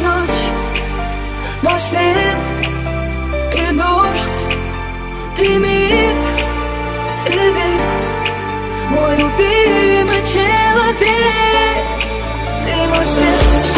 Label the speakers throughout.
Speaker 1: ночь, но свет и дождь, ты миг и век, мой любимый человек, ты мой свет.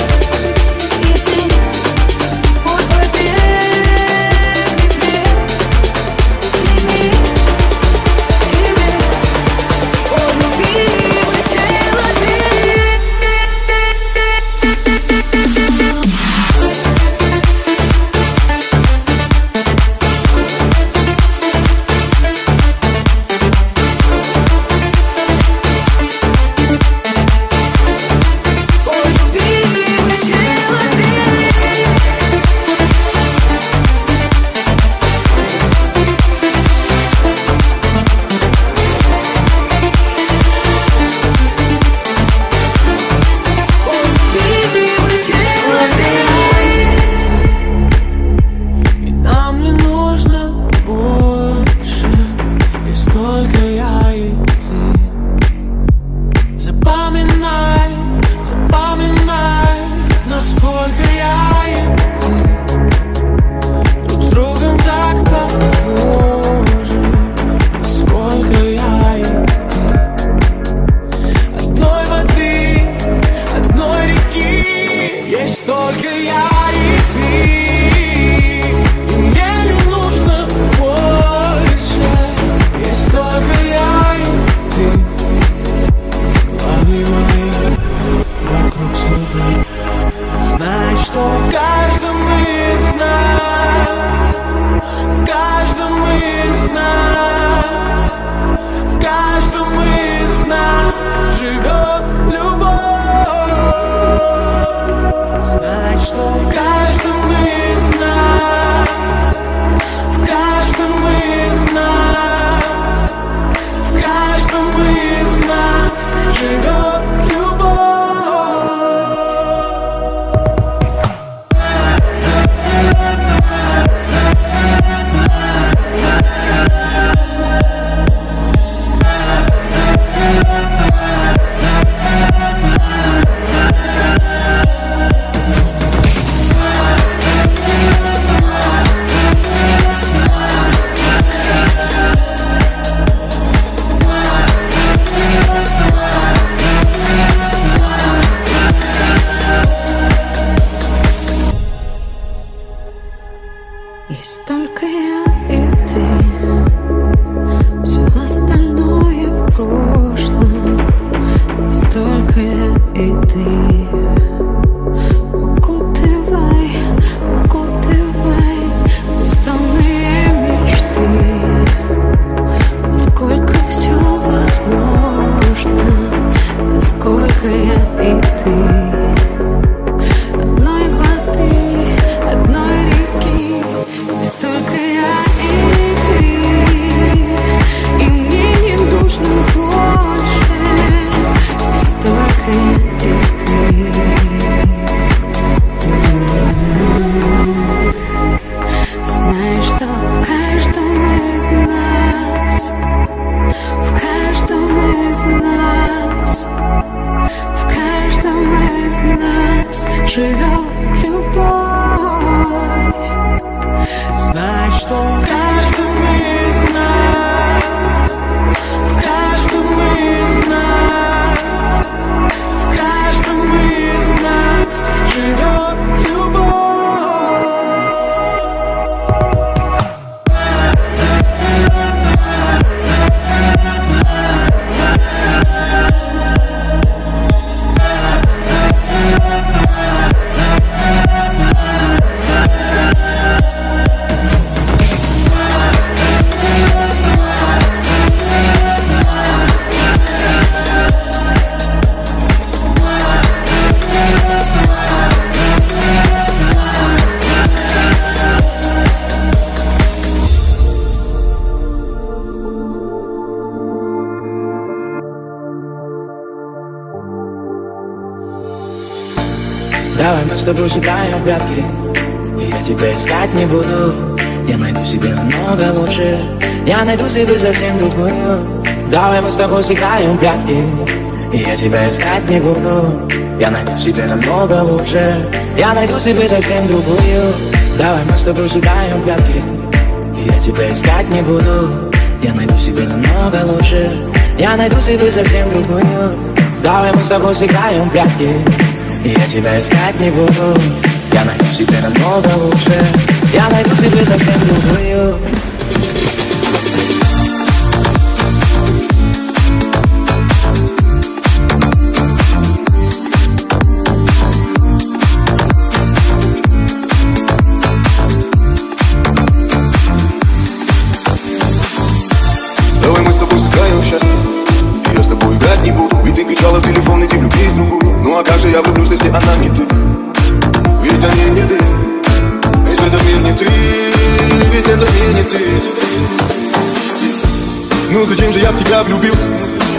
Speaker 2: Тобой считаем пятки я тебя искать не буду. Я найду себе намного лучше. Я найду себе совсем другую. Давай мы с тобой сыграем пятки я тебя искать не буду. Я найду себе намного лучше. Я найду себе совсем другую. Давай мы с тобой сыграем пятки я тебя искать не буду. Я найду себе намного лучше. Я найду себе совсем другую. Давай мы с тобой сыграем прятки. И я тебя искать не буду. Я найду себе намного лучше. Я найду себе совсем другую
Speaker 3: она не ты. Ведь они не ты. Весь этот мир не ты. Весь этот мир не ты. Ну зачем же я в тебя влюбился?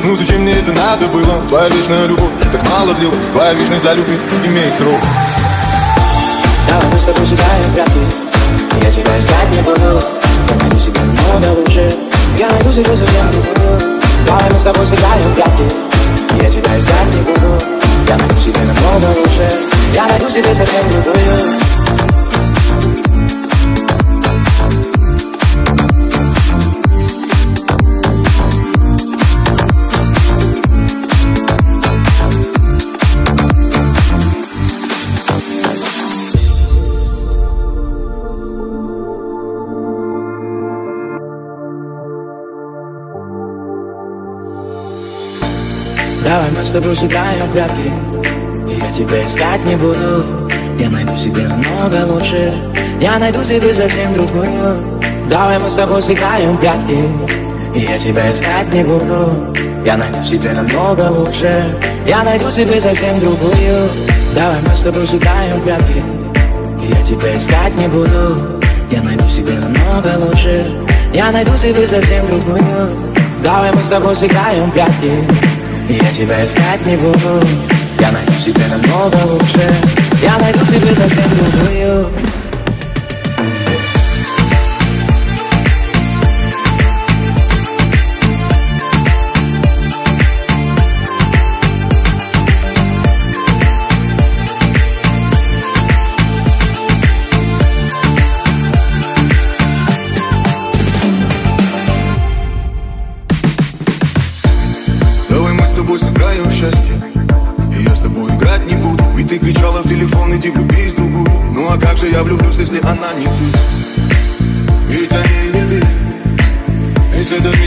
Speaker 3: Ну зачем мне это надо было? Твоя вечная любовь так мало длилась. Твоя вечность за любовь имеет срок.
Speaker 2: Давай мы с тобой сыграем прятки Я тебя искать не буду. Я найду себе намного лучше. Я найду себе другую Давай мы с тобой сыграем прятки Я тебя искать не буду я найду себе намного лучше Я найду себе совсем мы с тобой сыграем прятки Я тебя искать не буду. Я найду себе намного лучше. Я найду себе совсем другую. Давай мы с тобой сыграем прятки Я тебя искать не буду. Я найду себе намного лучше. Я найду себе совсем другую. Давай мы с тобой сыграем прятки Я тебя искать не буду. Я найду себе намного лучше. Я найду себе совсем другую. Давай мы с тобой сыграем прятки я тебя искать не буду. Я найду себе намного лучше Я найду себе совсем другую
Speaker 3: если она не ты Ведь они не ты Весь этот мир не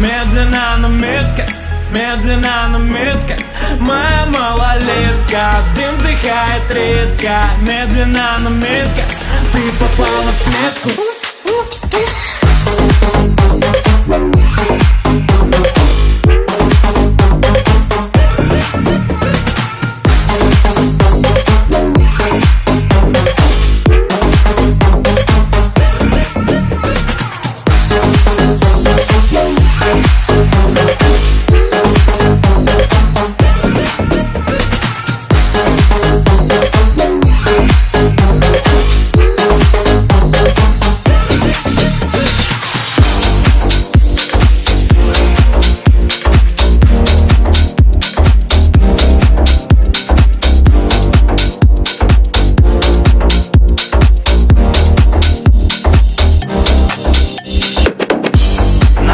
Speaker 4: Медленно, но метко Медленно, но метко. Моя малолетка Дым вдыхает редко. Медленно, но метко. Ты попала в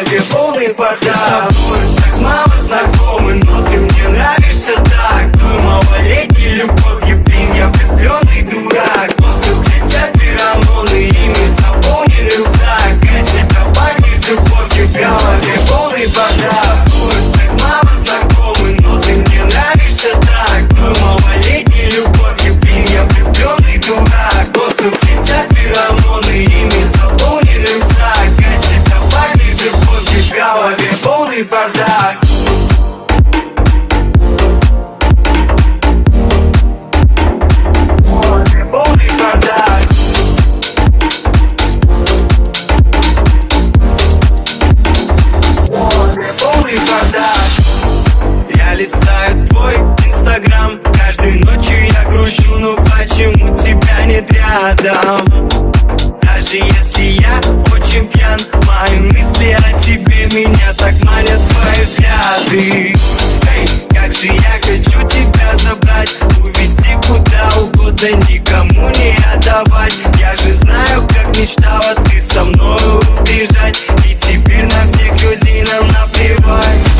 Speaker 5: голове полный бардак мало знакомы, но ты мне нравишься так. Твой малолетний любовью, блин, я влюбленный дурак грущу Ну почему тебя нет рядом? Даже если я очень пьян Мои мысли о тебе меня так манят твои взгляды. Эй, как же я хочу тебя забрать Увезти куда угодно, никому не отдавать. Я же знаю, как мечтала ты со мною убежать И теперь на всех людей нам наплевать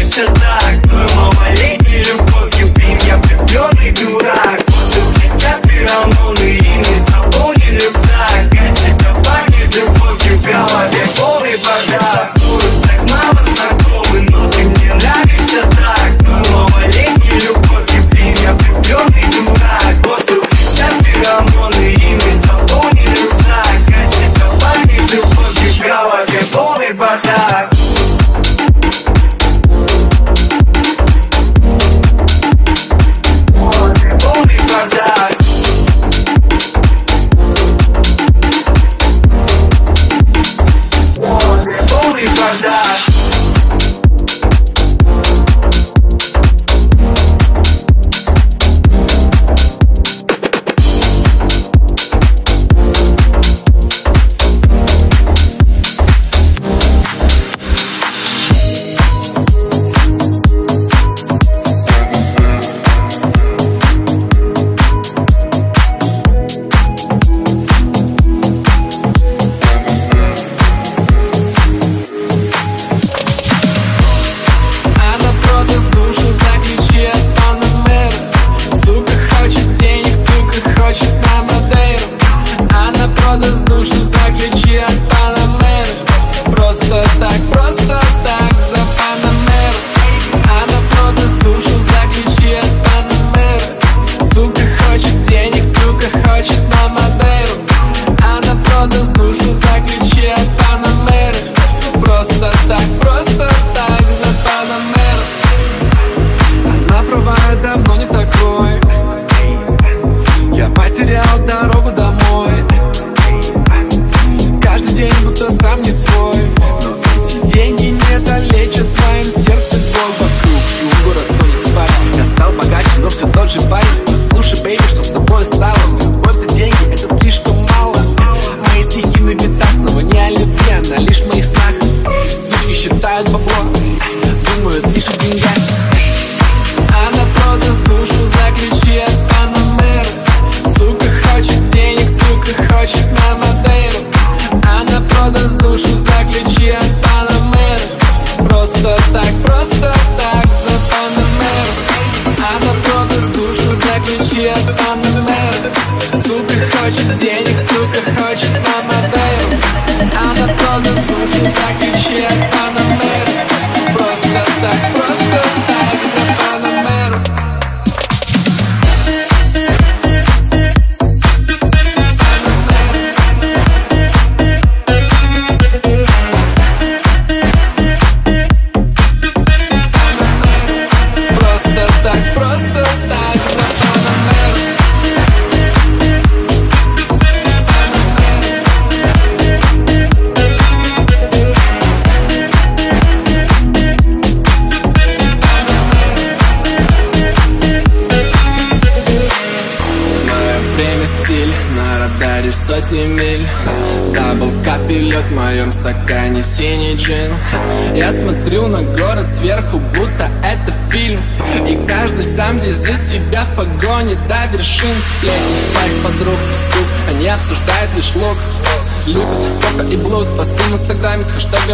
Speaker 5: знакомы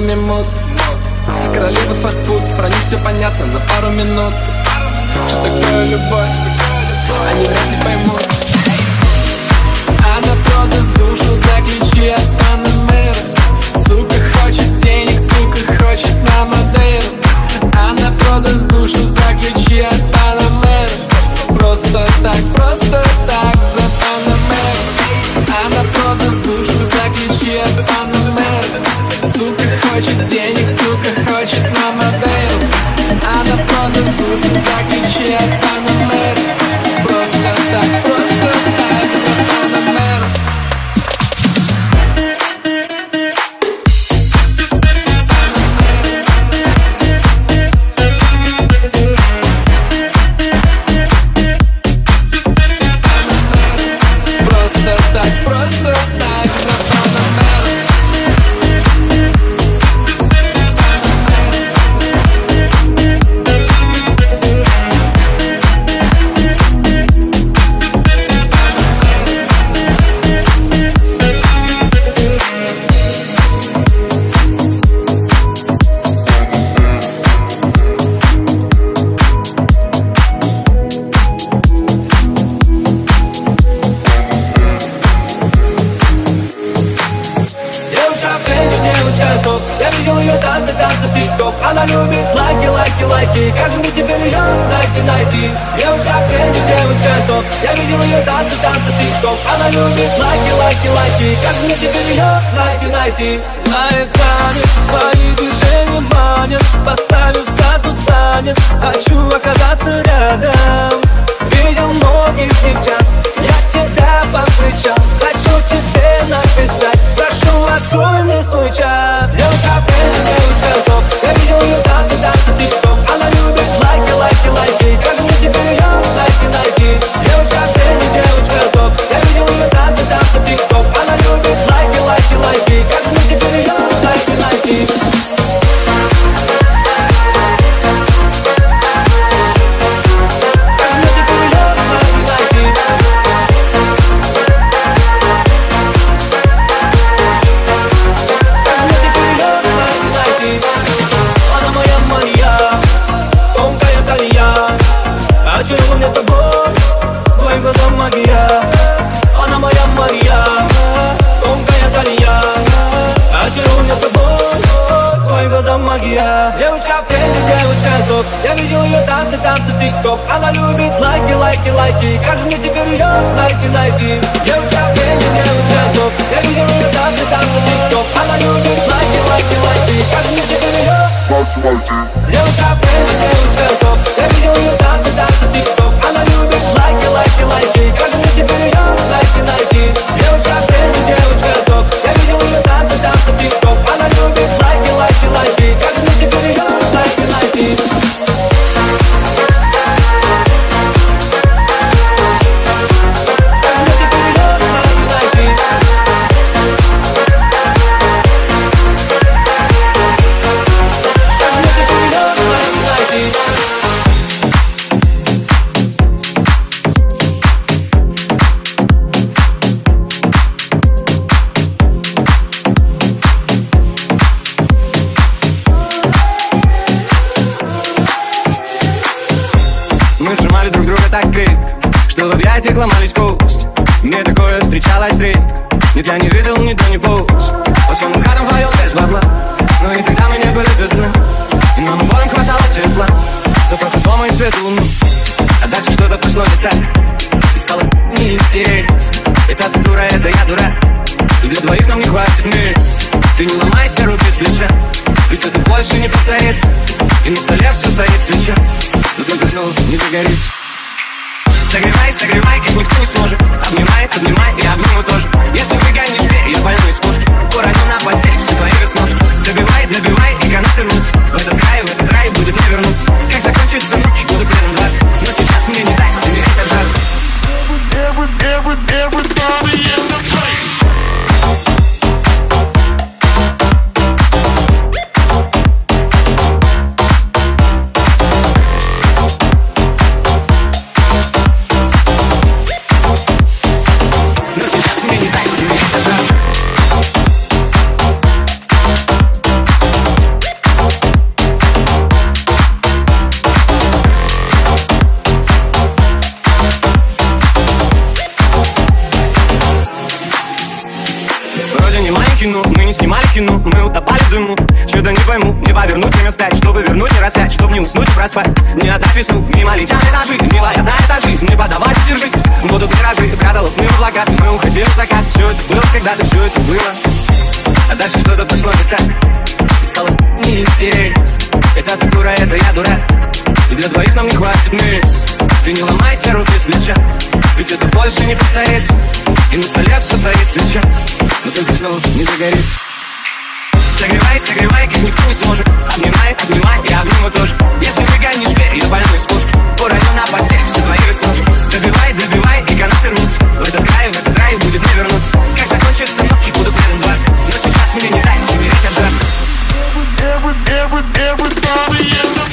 Speaker 6: уровнями мод Королева фастфуд, про них все понятно за пару минут Что такое любовь?
Speaker 7: все не повторится И на столе все стоит свеча Но только снова не загореть. Согревай, согревай, как никто не сможет. Обнимай, обнимай, я обниму тоже. Если выгонишь дверь, я больной с пушки Уроню на постель все твои сложки Добивай, добивай, и канаты рвутся. В этот край, в этот рай будет не вернуться. Как закончится ночь, буду пьяным два Но сейчас мне не дай умереть от
Speaker 8: жара Everybody,
Speaker 9: everybody, everybody, everybody.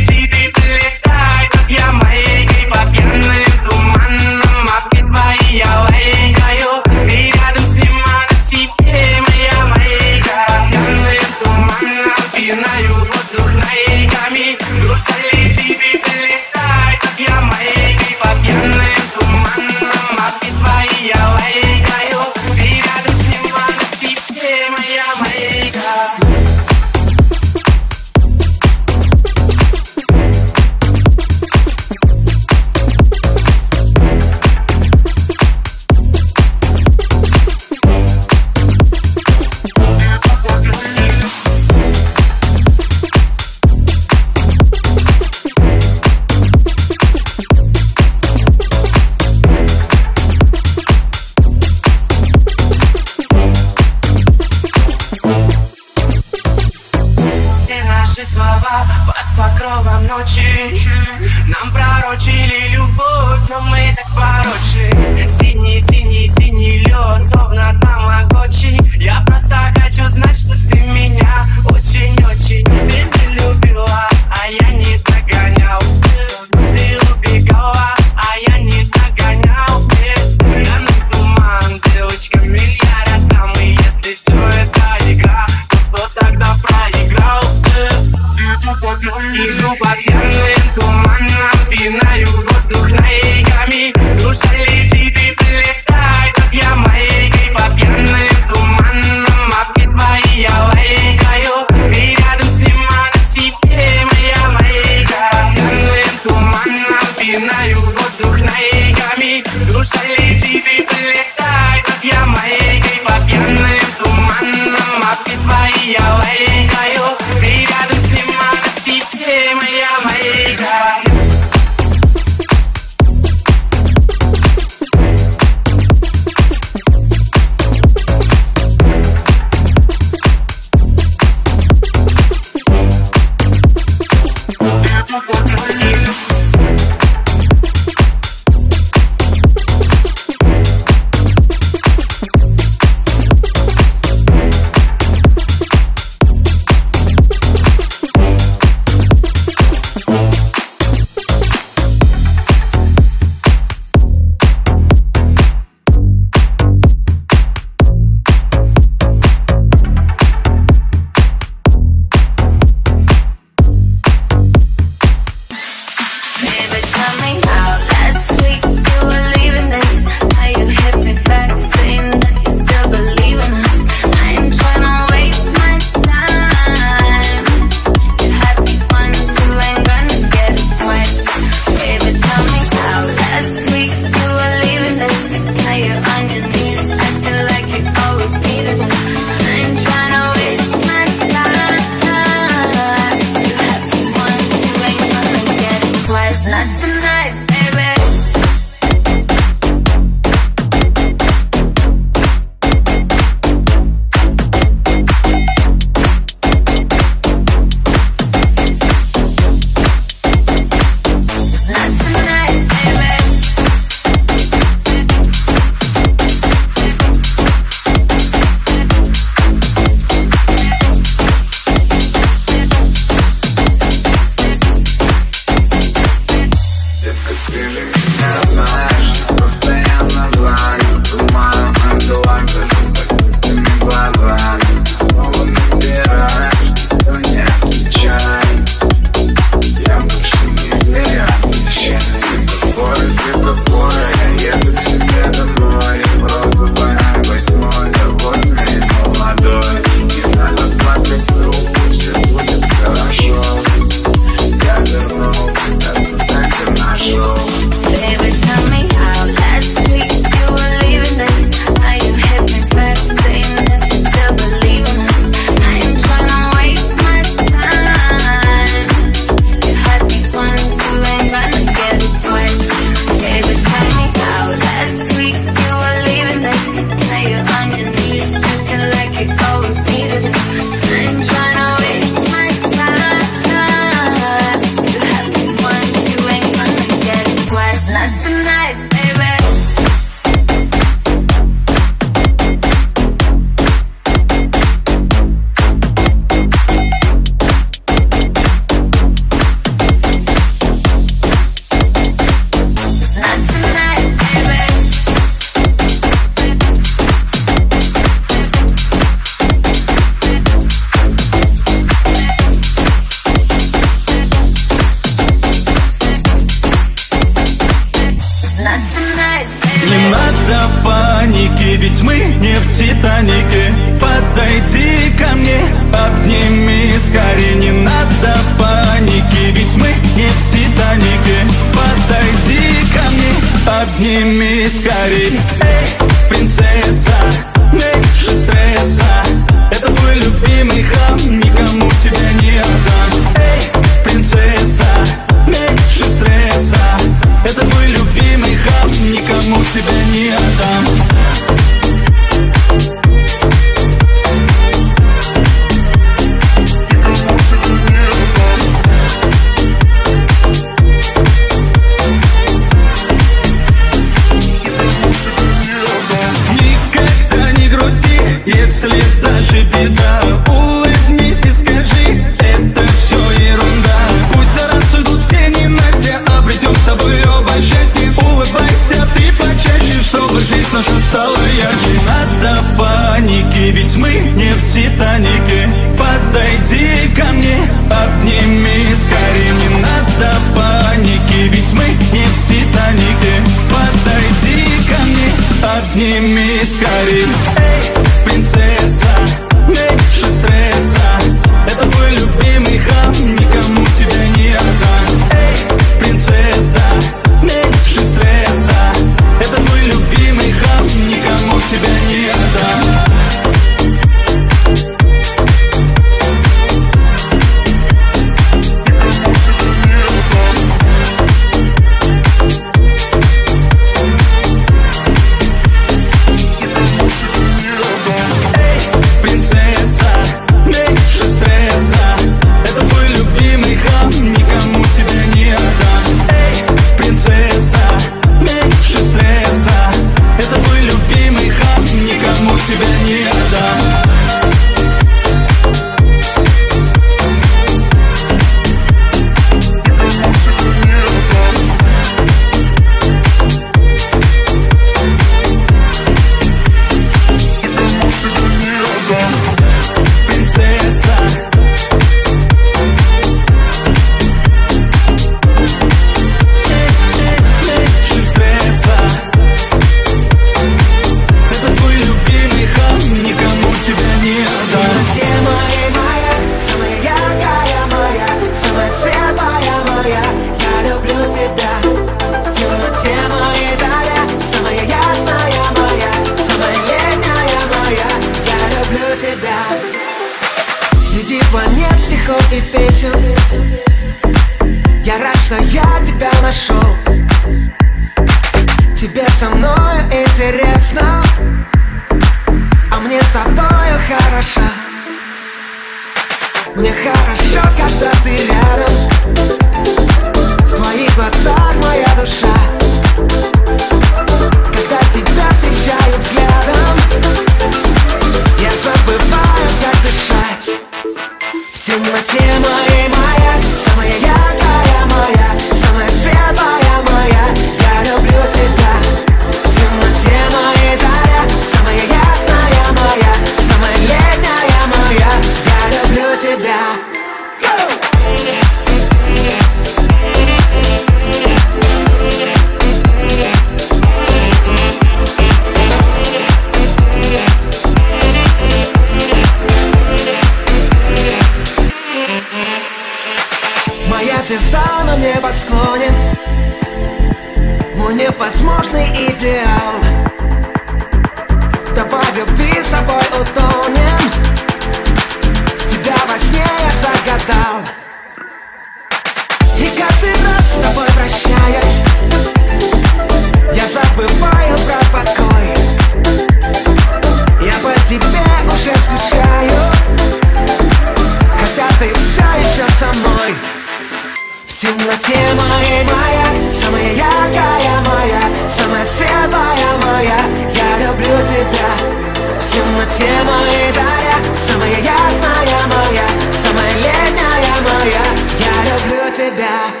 Speaker 9: Самая заря, самая ясная моя Самая летняя моя. Я люблю тебя.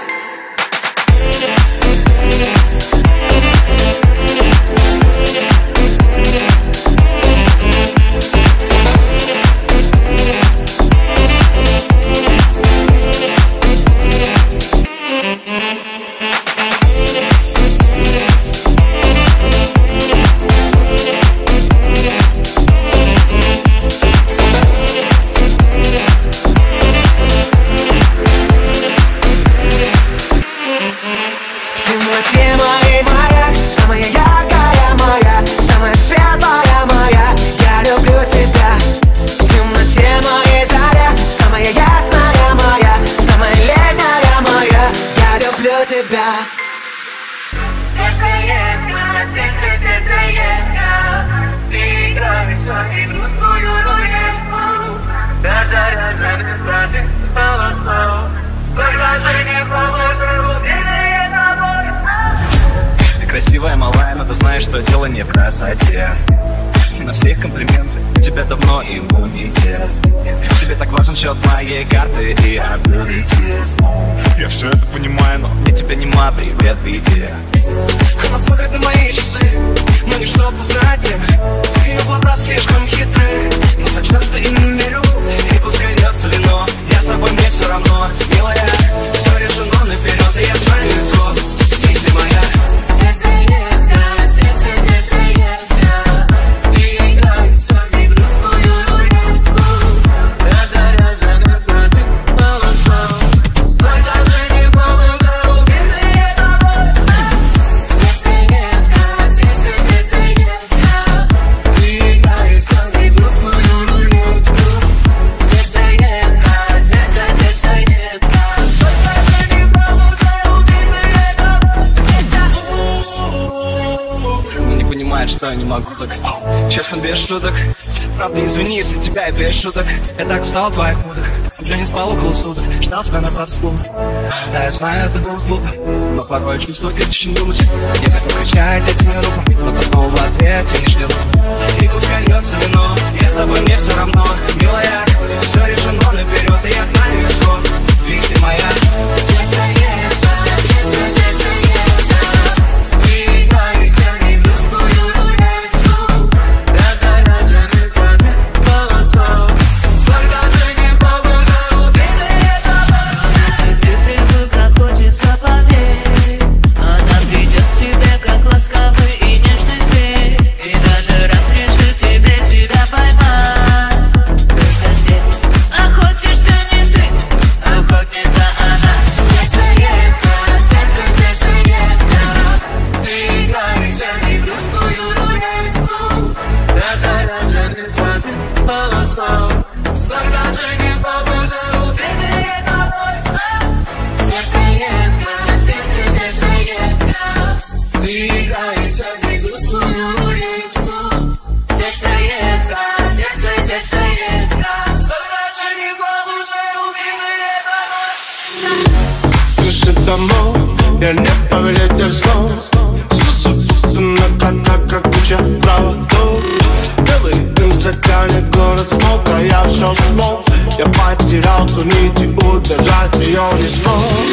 Speaker 9: На
Speaker 7: всех комплименты, у тебя давно иммунитет. Тебе так важен счет моей карты и абилитет Я все это понимаю, но мне тебя нема, привет, беде Она смотрит на мои часы, но не чтобы узнать время Ее глаза слишком хитрые, но зачем-то им верю И пускай льется вино, я с тобой, мне все равно Милая, все решено наперед, и я знаю исход И ты моя.
Speaker 1: Сердце
Speaker 7: могу Честно, без шуток. Правда, извини, если тебя и без шуток. Я так устал твоих муток Уже не спал около суток. Ждал тебя назад из клуба Да, я знаю, это было глупо. Но порой я чувствую крепче, чем думать. Я готов кричать этими руками Но ты снова в ответе не ждет И пускай льется вино Я с тобой, мне все равно. Милая, все решено наперед И я знаю исход Ведь ты моя
Speaker 10: Ja patrzcie razu, nic uderzajcie, on jest mąż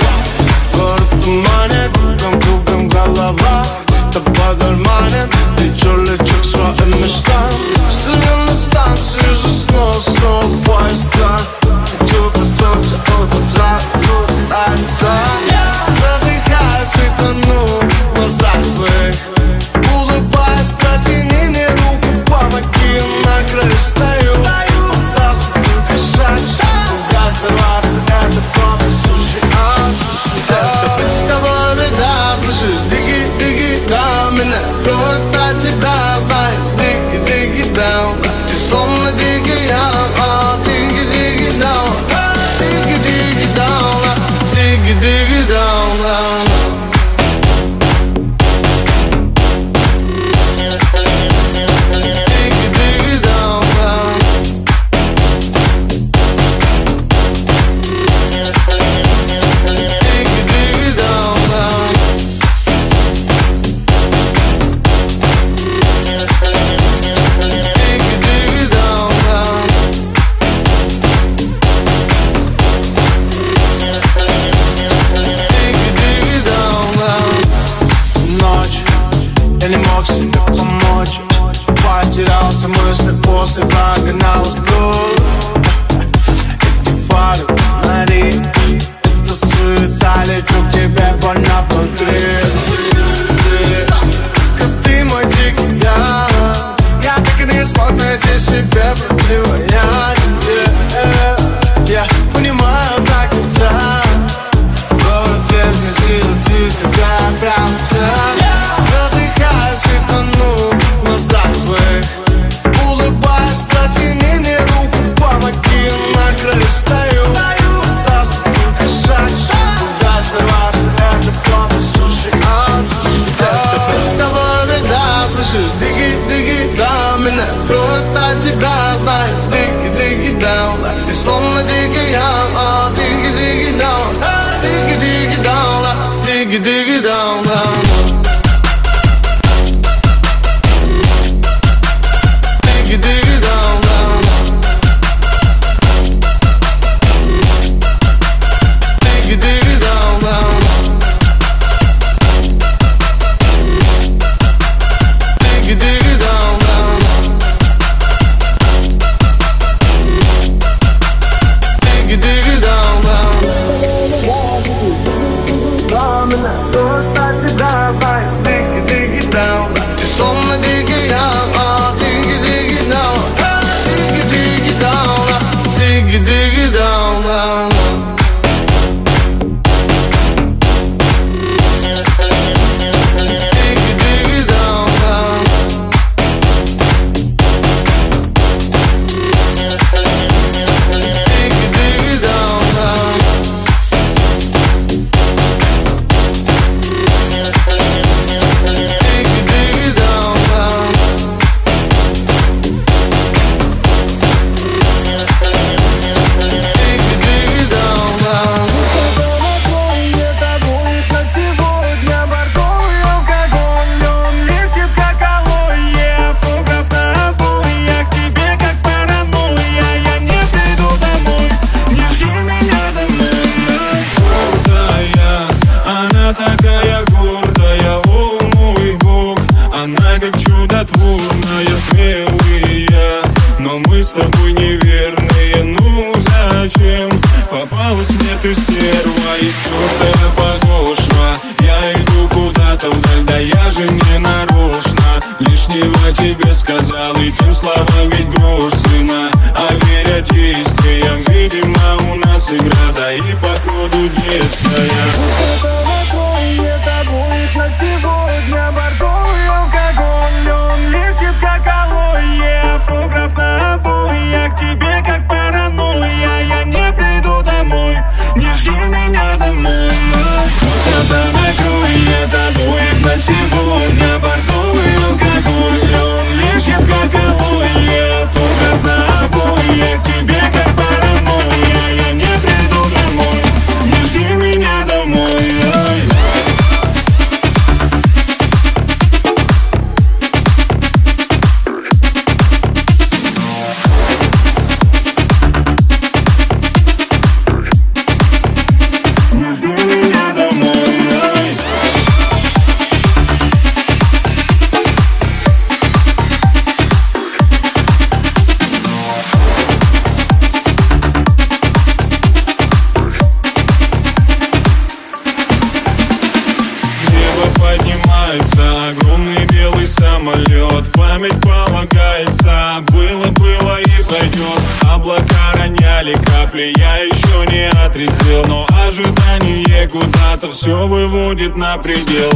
Speaker 10: будет на
Speaker 4: предел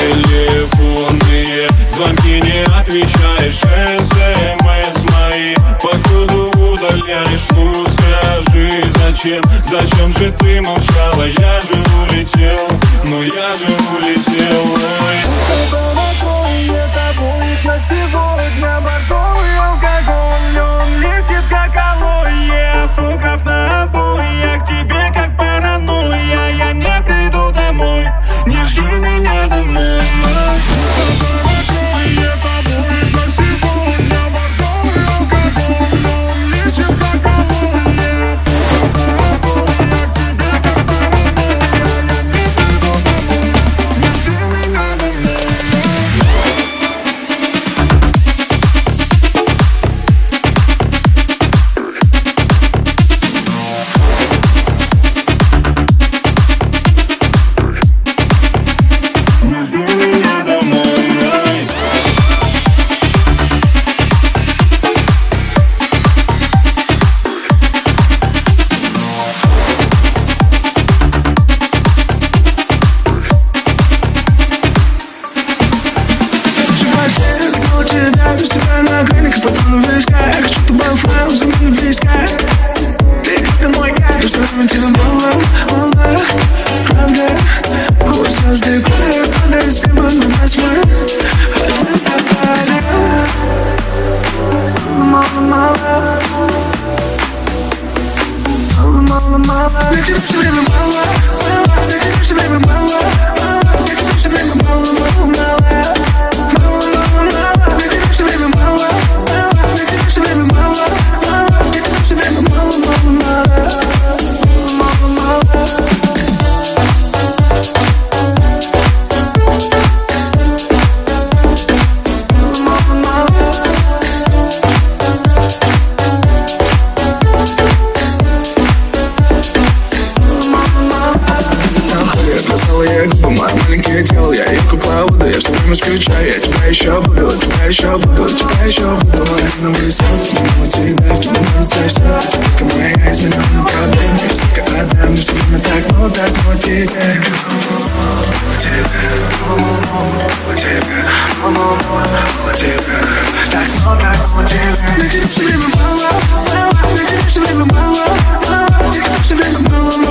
Speaker 4: Телефонные звонки не отвечаешь СМС мои повсюду удаляешь Ну скажи зачем, зачем же ты молчала Я же улетел, но я же улетел Ой.
Speaker 11: Это
Speaker 6: будет на сегодня бордовый алкоголь Он летит как алоэ. Jedziemy na wymy тебя
Speaker 12: еще буду На улице, мимо тебя, в тебе нравится все Ты только моя из миллиона проблем Я столько отдам, но все время так мало, так мало тебе Мало тебе, мало, мало, мало, мало тебе Мало, мало, мало, мало тебе Так мало, так мало тебе
Speaker 6: Для тебя все время мало Для тебя все время мало Для тебя все время мало, мало, мало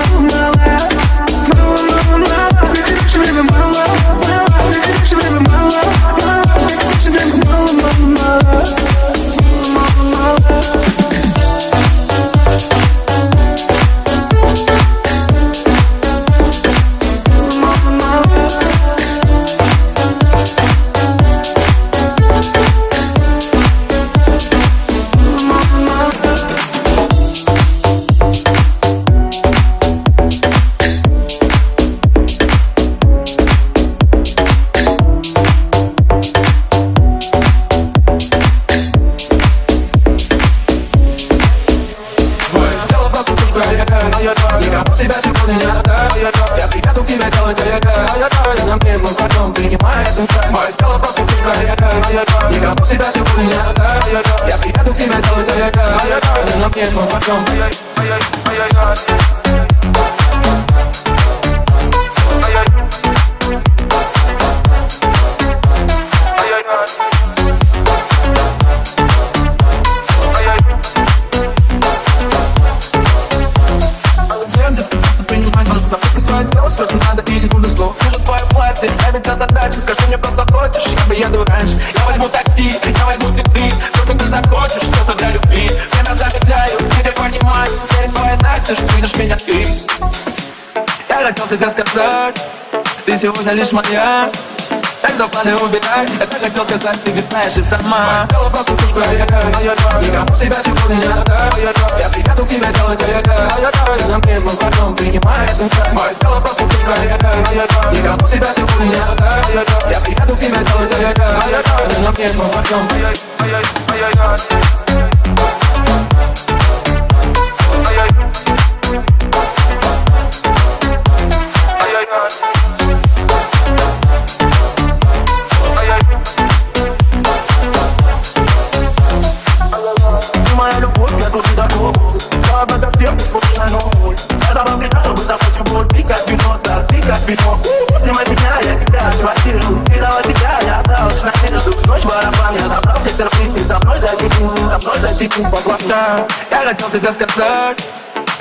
Speaker 13: Сегодня
Speaker 14: лишь моя. За планы убегай Это хотел сказать, ты ведь знаешь и сама.
Speaker 13: Тело просто я Никому себя сегодня не отдам Я приеду к тебе делать Я на мне мой потом принимай эту часть Мое тело просто я Никому себя сегодня не отдам Я приеду к тебе делать Я на мне мой потом
Speaker 14: тебе сказать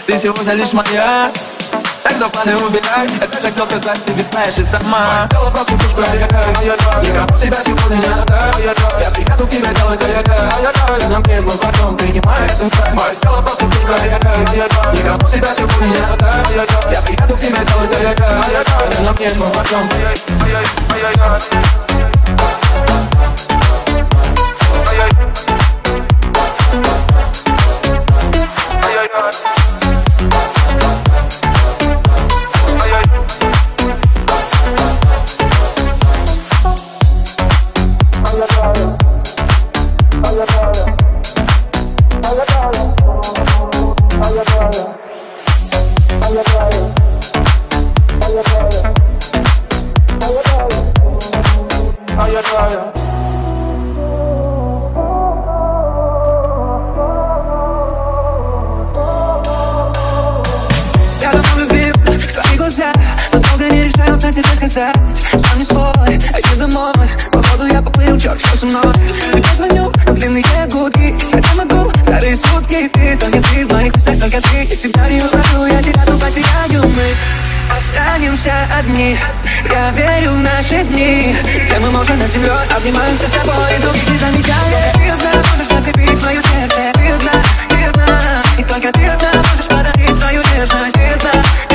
Speaker 14: Ты сегодня лишь моя так за планы убегай Это хотел сказать, ты ведь знаешь и сама
Speaker 13: Тело просто тушка, я Никому себя сегодня не отдам Я приеду к тебе делать Я на мне мой потом принимай эту Мое тело просто тушка, я Никому себя сегодня не отдам Я приеду к тебе делать Я на мне мой потом
Speaker 15: Я себя не узнаю, я тебя тут потеряю. Мы останемся одни. Я верю в наши дни. Где мы можем над землей Обнимаемся с тобой. И друг не замечая Ты одна можешь зацепить свое сердце. Ты одна, ты одна И только ты одна можешь подарить свою нежность. Ты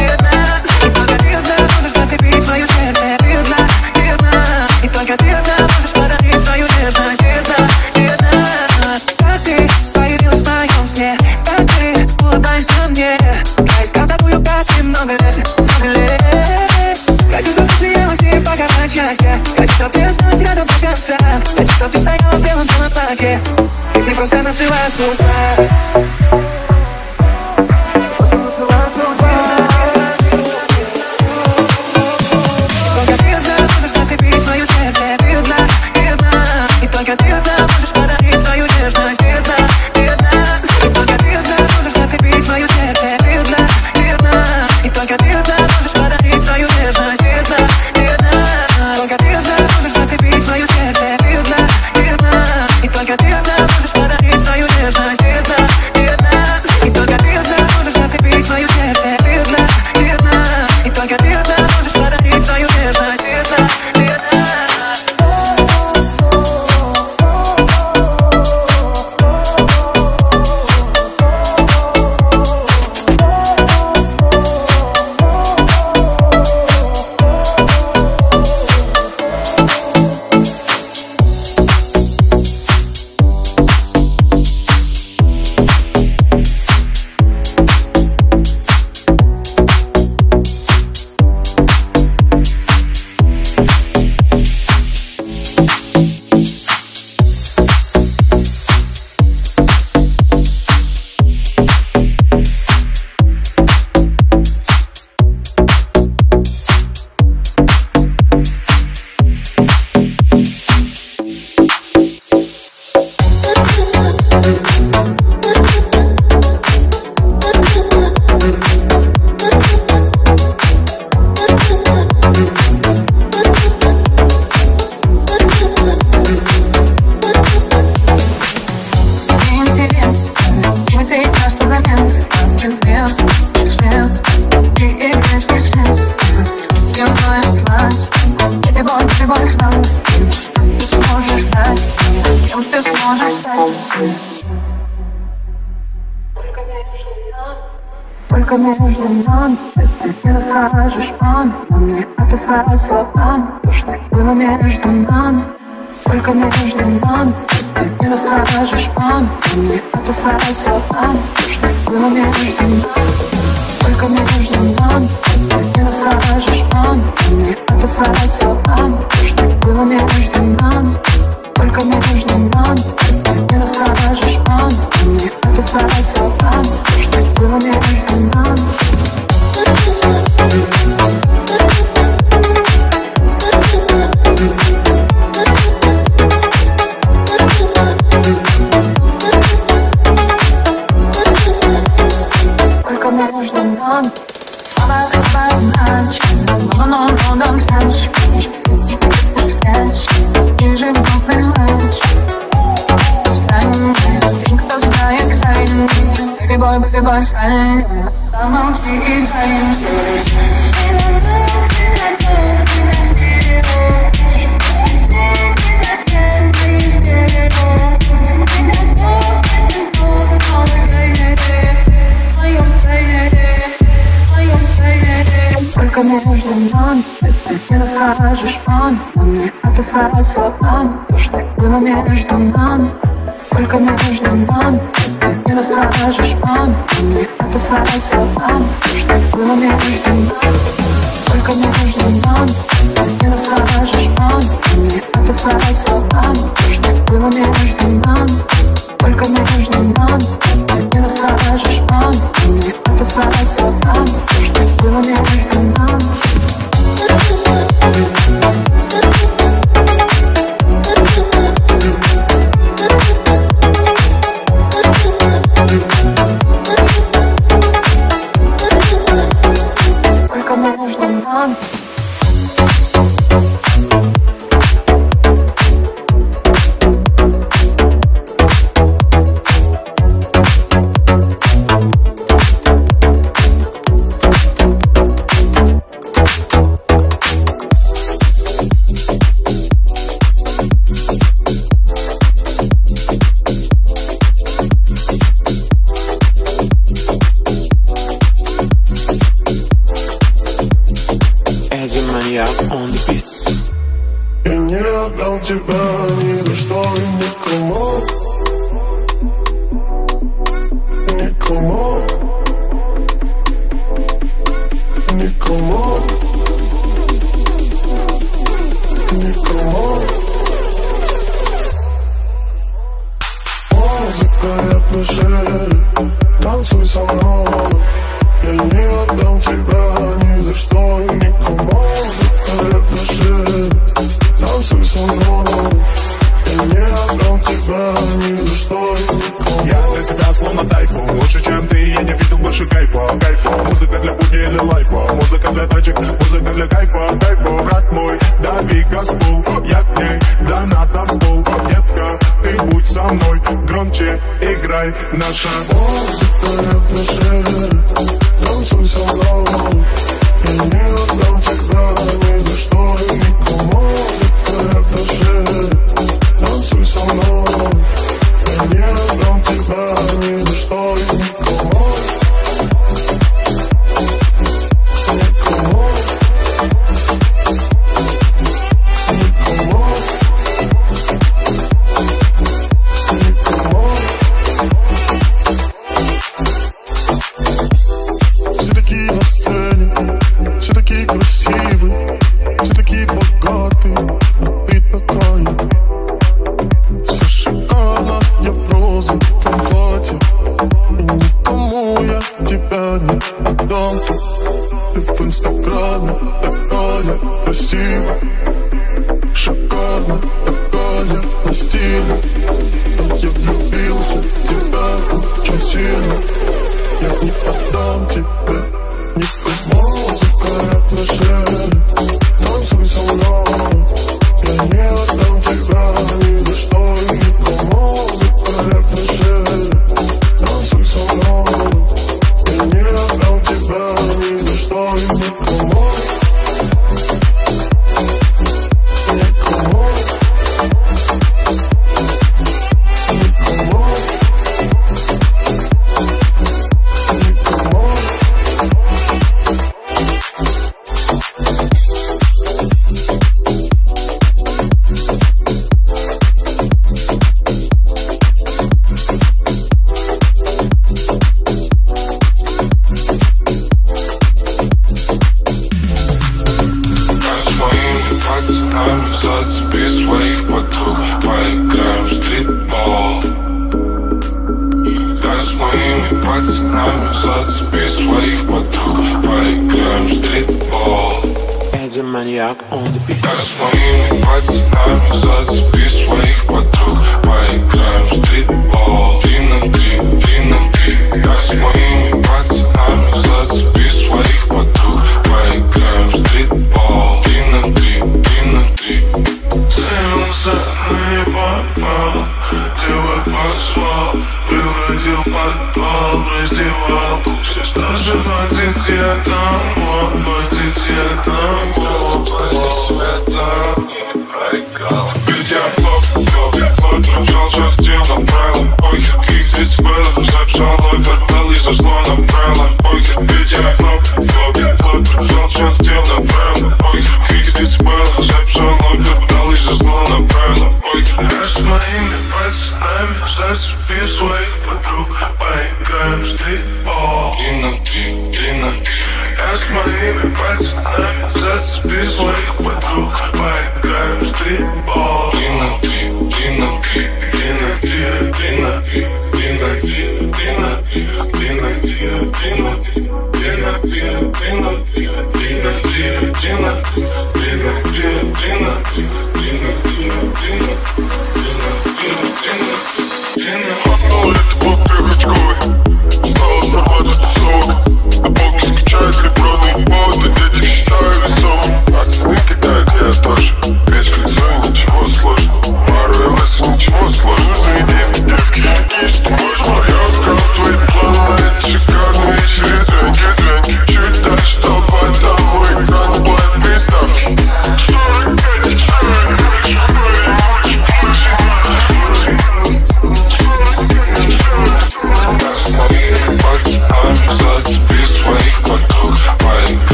Speaker 15: чтоб ты осталась рядом до конца а Хочу, чтоб ты
Speaker 16: стояла в белом белом платье И просто нас судьба, Просто нас судьба. Словами То, что было между нами? Только между нами Ты не расскажешь Но мне То, что было между нами? Только между нами Ты не расскажешь Но мне То, что было между нами Дай Только между нами Ты не расскажешь маме Но мне описать словами То, что было между нами. Только между нами не расскажешь маме мне описать словами То, что было между нами. Только между нами Ты не расскажешь маме мне описать словами То, что было между нами. Только между нами Ты не расскажешь маме мне описать словами То, что было между нами
Speaker 17: Маньяк on the beats.
Speaker 10: Я не отдам тебя ни за что и никому Никому Никому глаза ни
Speaker 11: за что Я для тебя словно тайфу, Лучше, чем ты, я не видел больше кайфа. Музыка для будни или лайфа. Музыка для тачек, музыка для кайфа. Брат мой, дави газпол. Я к ней, да на танцпол Детка, ты будь со мной. Громче играй наша Музыка, атмосфера. Танцуй со мной. Я не отдам тебя ни за что и никого